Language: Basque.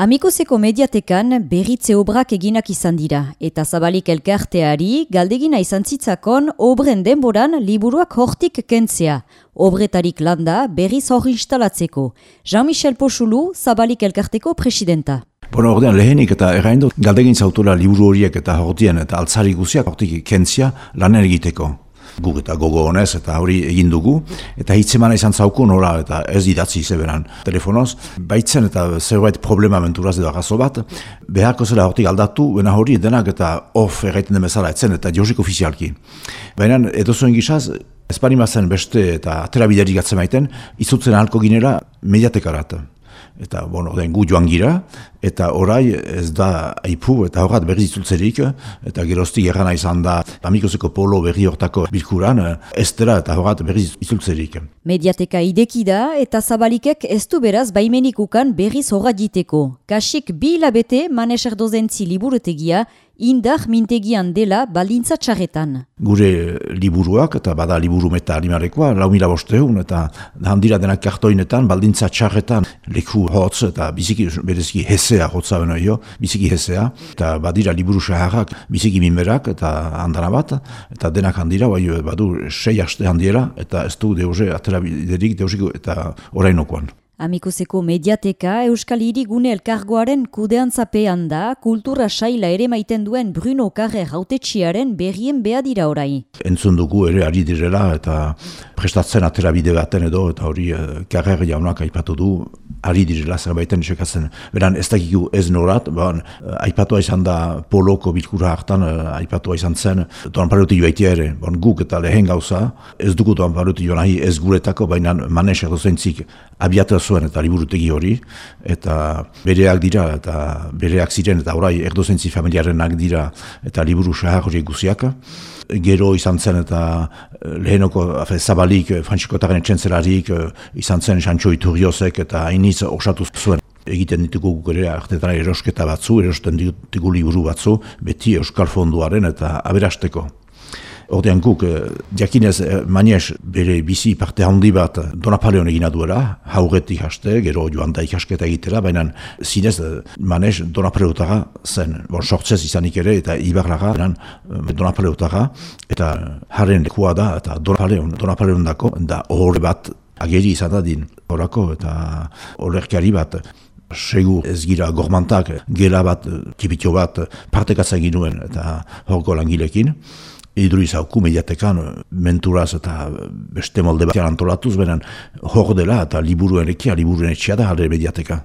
Amikozeko mediatekan berritze obrak eginak izan dira, eta zabalik elkarteari galdegina izan zitzakon obren denboran liburuak hortik kentzea, obretarik landa berriz hor instalatzeko. Jean-Michel Pochulu, zabalik elkarteko presidenta. Bueno, ordean lehenik eta erraindot galdegin zautura liburu horiek eta hortien eta altzari guziak hortik kentzia lan egiteko guk eta gogo honez eta hori egin dugu. Eta hitzemana izan zauku nora eta ez idatzi zeberan telefonoz. Baitzen eta zerbait problema menturaz edo agazo bat beharko zela hortik aldatu bena hori denak eta off erraiten den bezala etzen eta josik ofizialki. Baina edo zuen gizaz Espanimazen beste eta atera biderik atzen maiten, izutzen ahalko ginera mediatekarat eta bueno, den gu joan gira, eta orai ez da aipu eta horrat berri itzultzerik, eta geroztik errana izan da amikozeko polo berri hortako bilkuran, ez dira eta horrat berri itzultzerik. Mediateka ideki da eta zabalikek ez du beraz baimenik ukan berriz horra diteko. Kasik bi hilabete maneser dozentzi liburutegia, indar mintegian dela balintza txarretan. Gure liburuak, eta bada liburu meta animarekoa, lau mila bosteun, eta handira denak kartoinetan, baldintza txarretan, leku hotz, eta biziki bereziki hezea hotza beno jo, biziki hezea, eta badira liburu saharrak, biziki minberak, eta handana bat, eta denak handira, bai, badu sei haste handiera, eta ez du deuze atera biderik, deuziko, eta orainokoan. Amikuseko mediateka Euskal Hirigune elkargoaren kudean zapean da, kultura saila ere maiten duen Bruno Carre hautetxiaren berrien behadira orai. Entzun dugu ere ari direla eta prestatzen atera bide baten edo eta hori Carre eh, jaunak aipatu du ari direla zerbaiten esekatzen. Beran ez dakiku ez norat, ban, aipatua izan da poloko bilkura hartan eh, aipatua izan zen doan paruti joaitia ere, ban, guk eta lehen gauza, ez dugu doan paruti joan ahi ez guretako, baina manesek dozentzik abiatu zuen eta liburutegi hori, eta bereak dira, eta bereak ziren, eta orai erdozentzi familiarenak dira, eta liburu sahar horiek guziak. Gero izan zen eta eh, lehenoko afe, zabalik, eh, Frantzikotaren etxentzelarik, eh, izan zen Sancho Iturriozek eta hainitz osatu zuen egiten ditugu gure artetan erosketa batzu, erosten ditugu liburu batzu, beti Euskal Fonduaren eta aberasteko. Ordean guk, eh, jakinez, eh, manies bere bizi parte handi bat Donapaleon egina duela, hauretik haste, gero joan da ikasketa egitera, baina zinez eh, manes Donapaleotara zen, bon, sortzez izanik ere, eta ibarlaga, baina Donapaleotara, eta haren lekua da, eta Donapaleon, Donapaleon dako, da horre bat ageri izan da din, horako, eta horrekari bat, Segu ez gira gormantak, gela bat, tipitio bat, partekatza ginuen eta horko langilekin iduri zauku mediatekan menturaz eta beste molde bat antolatuz, benen hor dela eta liburuen ekia, liburuen etxea da jale mediateka.